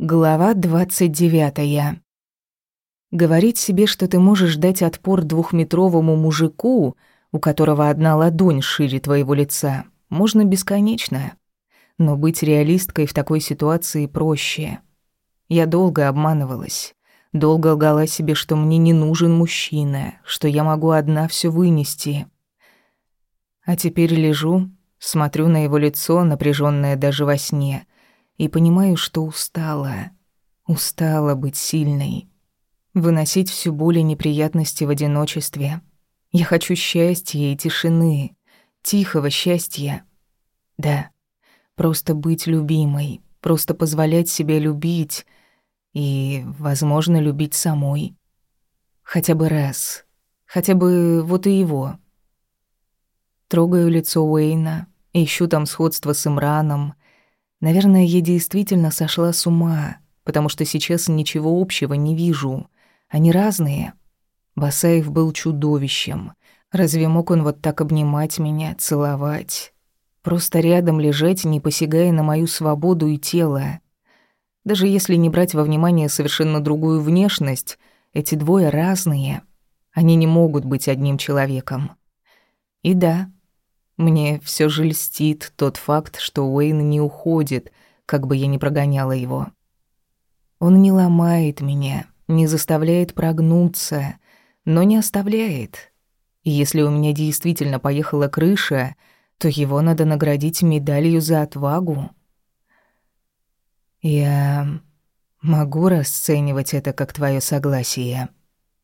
Глава 29. Говорить себе, что ты можешь дать отпор двухметровому мужику, у которого одна ладонь шире твоего лица, можно бесконечно. Но быть реалисткой в такой ситуации проще. Я долго обманывалась. Долго лгала себе, что мне не нужен мужчина, что я могу одна все вынести. А теперь лежу, смотрю на его лицо, напряженное даже во сне — и понимаю, что устала. Устала быть сильной. Выносить всю боль и неприятности в одиночестве. Я хочу счастья и тишины. Тихого счастья. Да, просто быть любимой. Просто позволять себе любить. И, возможно, любить самой. Хотя бы раз. Хотя бы вот и его. Трогаю лицо Уэйна, ищу там сходство с Имраном — Наверное, я действительно сошла с ума, потому что сейчас ничего общего не вижу. Они разные. Басаев был чудовищем. Разве мог он вот так обнимать меня, целовать? Просто рядом лежать, не посягая на мою свободу и тело. Даже если не брать во внимание совершенно другую внешность, эти двое разные. Они не могут быть одним человеком. И да, мне все же льстит тот факт, что Уэйн не уходит, как бы я ни прогоняла его. Он не ломает меня, не заставляет прогнуться, но не оставляет. И если у меня действительно поехала крыша, то его надо наградить медалью за отвагу. Я могу расценивать это как твое согласие.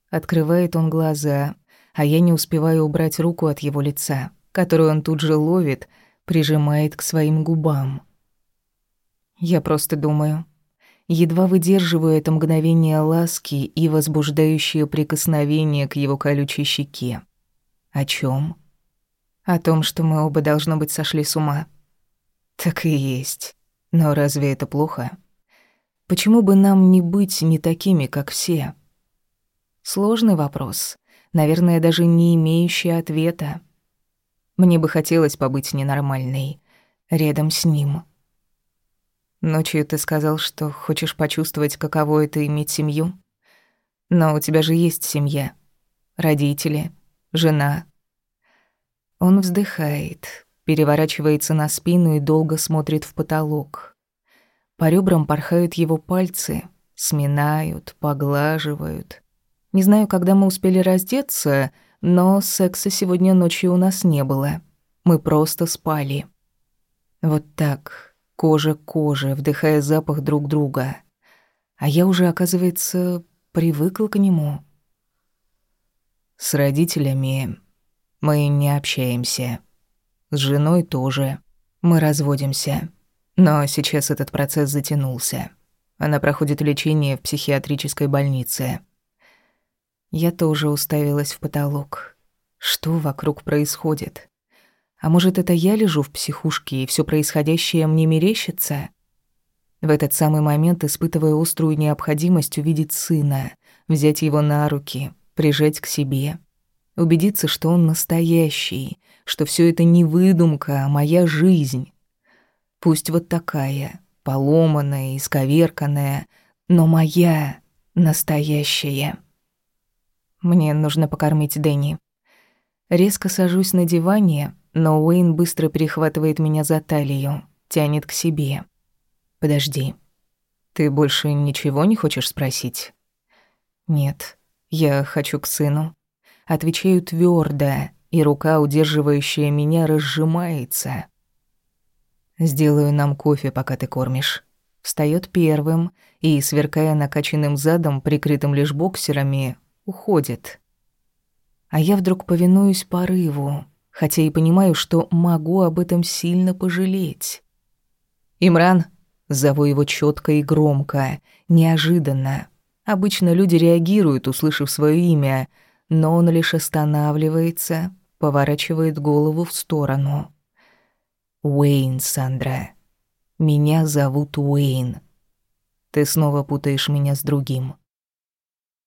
Открывает он глаза, а я не успеваю убрать руку от его лица которую он тут же ловит, прижимает к своим губам. Я просто думаю, едва выдерживаю это мгновение ласки и возбуждающее прикосновение к его колючей щеке. О чем? О том, что мы оба должно быть сошли с ума. Так и есть. Но разве это плохо? Почему бы нам не быть не такими, как все? Сложный вопрос, наверное, даже не имеющий ответа. Мне бы хотелось побыть ненормальной, рядом с ним. Ночью ты сказал, что хочешь почувствовать, каково это иметь семью. Но у тебя же есть семья, родители, жена. Он вздыхает, переворачивается на спину и долго смотрит в потолок. По ребрам порхают его пальцы, сминают, поглаживают. Не знаю, когда мы успели раздеться — но секса сегодня ночью у нас не было. Мы просто спали. Вот так, кожа к коже, вдыхая запах друг друга. А я уже, оказывается, привыкла к нему. С родителями мы не общаемся. С женой тоже. Мы разводимся. Но сейчас этот процесс затянулся. Она проходит лечение в психиатрической больнице. Я тоже уставилась в потолок. Что вокруг происходит? А может, это я лежу в психушке, и все происходящее мне мерещится? В этот самый момент испытываю острую необходимость увидеть сына, взять его на руки, прижать к себе, убедиться, что он настоящий, что все это не выдумка, а моя жизнь. Пусть вот такая, поломанная, исковерканная, но моя, настоящая. Мне нужно покормить Дэнни. Резко сажусь на диване, но Уэйн быстро перехватывает меня за талию, тянет к себе. «Подожди. Ты больше ничего не хочешь спросить?» «Нет, я хочу к сыну». Отвечаю твердо, и рука, удерживающая меня, разжимается. «Сделаю нам кофе, пока ты кормишь». Встаёт первым и, сверкая накачанным задом, прикрытым лишь боксерами, уходит. А я вдруг повинуюсь порыву, хотя и понимаю, что могу об этом сильно пожалеть. «Имран!» — зову его четко и громко, неожиданно. Обычно люди реагируют, услышав свое имя, но он лишь останавливается, поворачивает голову в сторону. «Уэйн, Сандра. Меня зовут Уэйн. Ты снова путаешь меня с другим».